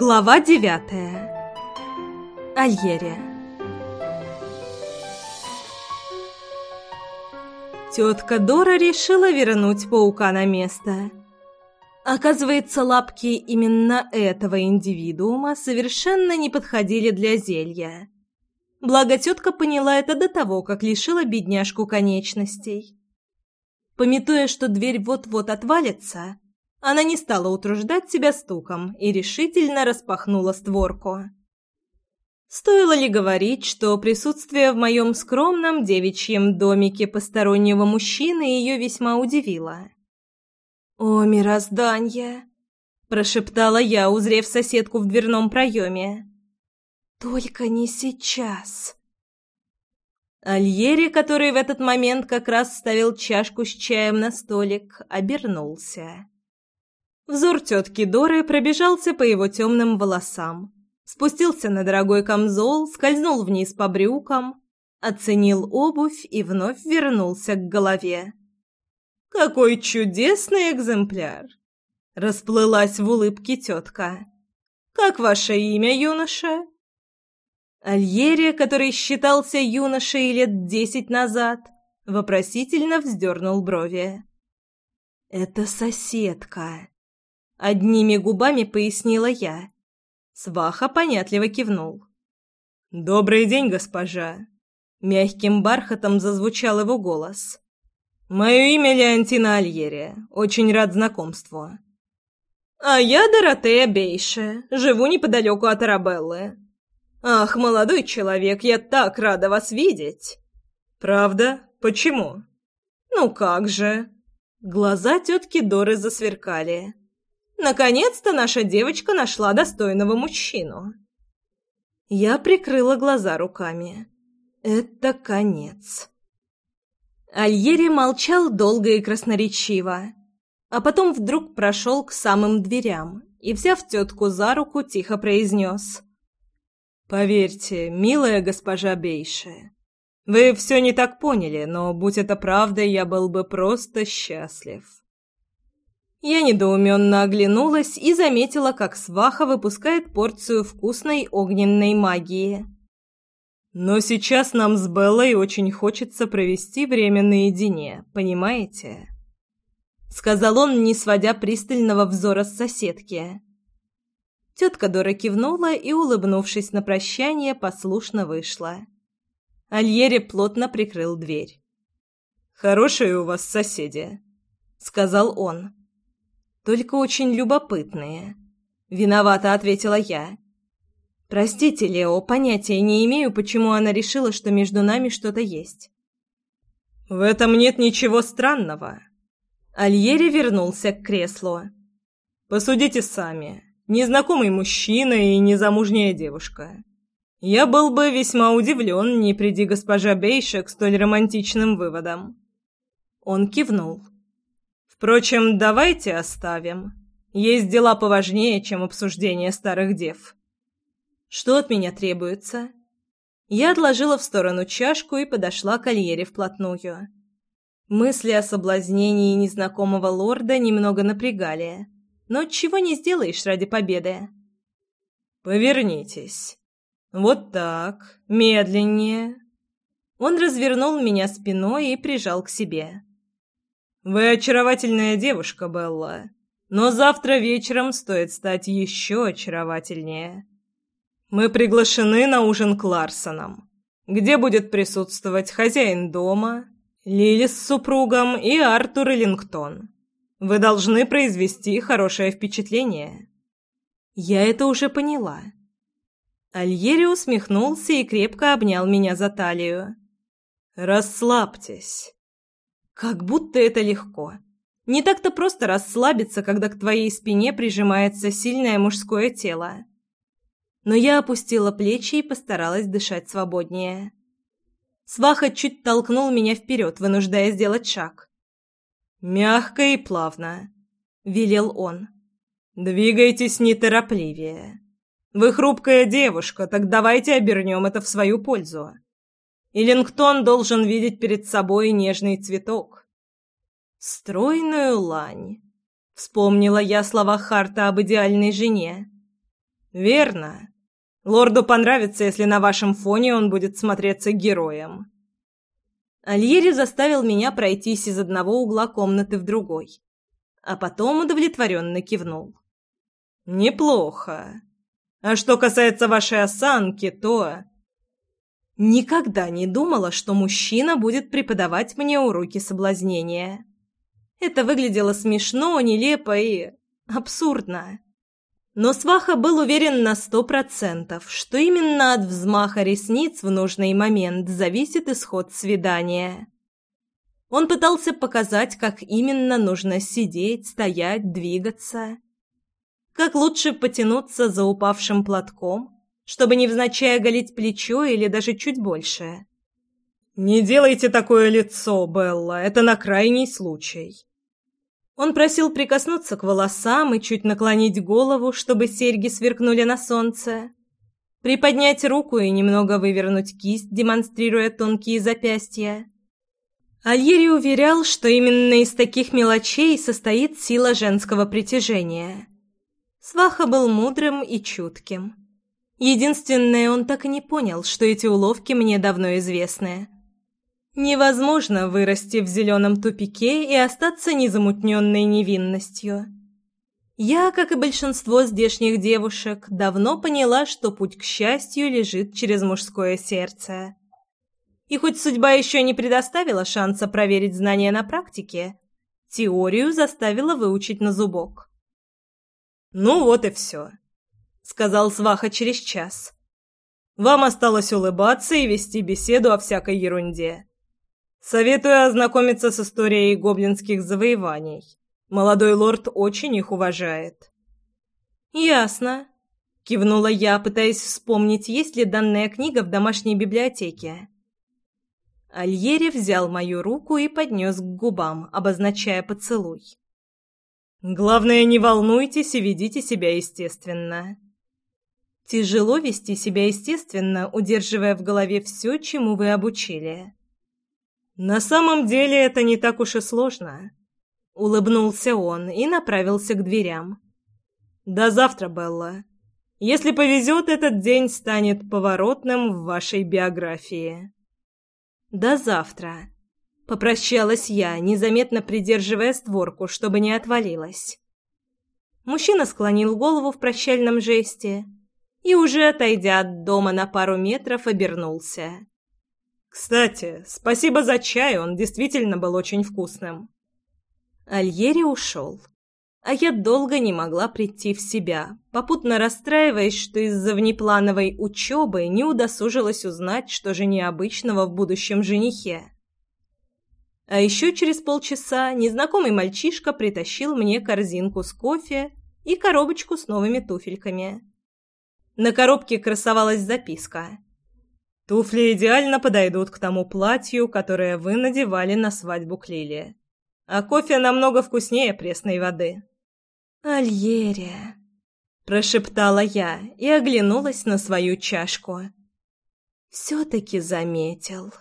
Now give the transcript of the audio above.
Глава девятая. Альере. Тетка Дора решила вернуть паука на место. Оказывается, лапки именно этого индивидуума совершенно не подходили для зелья. Благо, тетка поняла это до того, как лишила бедняжку конечностей. Пометуя, что дверь вот-вот отвалится, она не стала утруждать себя стуком и решительно распахнула створку. Стоило ли говорить, что присутствие в моем скромном девичьем домике постороннего мужчины ее весьма удивило? «О, мирозданье!» – прошептала я, узрев соседку в дверном проеме. «Только не сейчас!» Альери, который в этот момент как раз ставил чашку с чаем на столик, обернулся. Взор тетки Доры пробежался по его темным волосам, спустился на дорогой камзол, скользнул вниз по брюкам, оценил обувь и вновь вернулся к голове. «Какой чудесный экземпляр!» — расплылась в улыбке тетка. «Как ваше имя, юноша?» Альере, который считался юношей лет десять назад, вопросительно вздернул брови. «Это соседка», Одними губами пояснила я. Сваха понятливо кивнул. «Добрый день, госпожа!» Мягким бархатом зазвучал его голос. «Мое имя Леонтина Альерия. Очень рад знакомству». «А я Доротея Бейше. Живу неподалеку от Арабеллы». «Ах, молодой человек, я так рада вас видеть!» «Правда? Почему?» «Ну как же!» Глаза тетки Доры засверкали. Наконец-то наша девочка нашла достойного мужчину. Я прикрыла глаза руками. Это конец. Альери молчал долго и красноречиво, а потом вдруг прошел к самым дверям и, взяв тетку за руку, тихо произнес. «Поверьте, милая госпожа Бейше, вы все не так поняли, но, будь это правда, я был бы просто счастлив». Я недоуменно оглянулась и заметила, как сваха выпускает порцию вкусной огненной магии. «Но сейчас нам с Беллой очень хочется провести время наедине, понимаете?» Сказал он, не сводя пристального взора с соседки. Тетка Дора кивнула и, улыбнувшись на прощание, послушно вышла. Альери плотно прикрыл дверь. «Хорошие у вас соседи», — сказал он только очень любопытные», — виновато ответила я. «Простите, Лео, понятия не имею, почему она решила, что между нами что-то есть». «В этом нет ничего странного». Альери вернулся к креслу. «Посудите сами. Незнакомый мужчина и незамужняя девушка. Я был бы весьма удивлен, не приди госпожа Бейша к столь романтичным выводам». Он кивнул. Впрочем, давайте оставим. Есть дела поважнее, чем обсуждение старых дев. Что от меня требуется? Я отложила в сторону чашку и подошла к Альере вплотную. Мысли о соблазнении незнакомого лорда немного напрягали, но чего не сделаешь ради победы. «Повернитесь. Вот так. Медленнее». Он развернул меня спиной и прижал к себе. Вы очаровательная девушка, Белла, но завтра вечером стоит стать еще очаровательнее. Мы приглашены на ужин к Ларсонам, где будет присутствовать хозяин дома, Лили с супругом и Артур и Лингтон. Вы должны произвести хорошее впечатление. Я это уже поняла. Альери усмехнулся и крепко обнял меня за талию. Расслабьтесь. Как будто это легко. Не так-то просто расслабиться, когда к твоей спине прижимается сильное мужское тело. Но я опустила плечи и постаралась дышать свободнее. Сваха чуть толкнул меня вперед, вынуждая сделать шаг. «Мягко и плавно», — велел он. «Двигайтесь неторопливее. Вы хрупкая девушка, так давайте обернем это в свою пользу» и Лингтон должен видеть перед собой нежный цветок. «Стройную лань», — вспомнила я слова Харта об идеальной жене. «Верно. Лорду понравится, если на вашем фоне он будет смотреться героем». Альери заставил меня пройтись из одного угла комнаты в другой, а потом удовлетворенно кивнул. «Неплохо. А что касается вашей осанки, то...» Никогда не думала, что мужчина будет преподавать мне уроки соблазнения. Это выглядело смешно, нелепо и абсурдно. Но Сваха был уверен на сто процентов, что именно от взмаха ресниц в нужный момент зависит исход свидания. Он пытался показать, как именно нужно сидеть, стоять, двигаться, как лучше потянуться за упавшим платком – чтобы невзначай оголить плечо или даже чуть больше. «Не делайте такое лицо, Белла, это на крайний случай». Он просил прикоснуться к волосам и чуть наклонить голову, чтобы серьги сверкнули на солнце, приподнять руку и немного вывернуть кисть, демонстрируя тонкие запястья. Альери уверял, что именно из таких мелочей состоит сила женского притяжения. Сваха был мудрым и чутким. Единственное, он так и не понял, что эти уловки мне давно известны. Невозможно вырасти в зеленом тупике и остаться незамутненной невинностью. Я, как и большинство здешних девушек, давно поняла, что путь к счастью лежит через мужское сердце. И хоть судьба еще не предоставила шанса проверить знания на практике, теорию заставила выучить на зубок. «Ну вот и все», сказал Сваха через час. Вам осталось улыбаться и вести беседу о всякой ерунде. Советую ознакомиться с историей гоблинских завоеваний. Молодой лорд очень их уважает. Ясно, кивнула я, пытаясь вспомнить, есть ли данная книга в домашней библиотеке. Альери взял мою руку и поднес к губам, обозначая поцелуй. Главное, не волнуйтесь и ведите себя естественно. Тяжело вести себя естественно, удерживая в голове все, чему вы обучили. «На самом деле это не так уж и сложно», — улыбнулся он и направился к дверям. «До завтра, Белла. Если повезет, этот день станет поворотным в вашей биографии». «До завтра», — попрощалась я, незаметно придерживая створку, чтобы не отвалилась. Мужчина склонил голову в прощальном жесте и уже, отойдя от дома на пару метров, обернулся. «Кстати, спасибо за чай, он действительно был очень вкусным». Альери ушел, а я долго не могла прийти в себя, попутно расстраиваясь, что из-за внеплановой учебы не удосужилась узнать, что же необычного в будущем женихе. А еще через полчаса незнакомый мальчишка притащил мне корзинку с кофе и коробочку с новыми туфельками. На коробке красовалась записка. «Туфли идеально подойдут к тому платью, которое вы надевали на свадьбу к Лиле. А кофе намного вкуснее пресной воды». «Альерия», — прошептала я и оглянулась на свою чашку. «Все-таки заметил».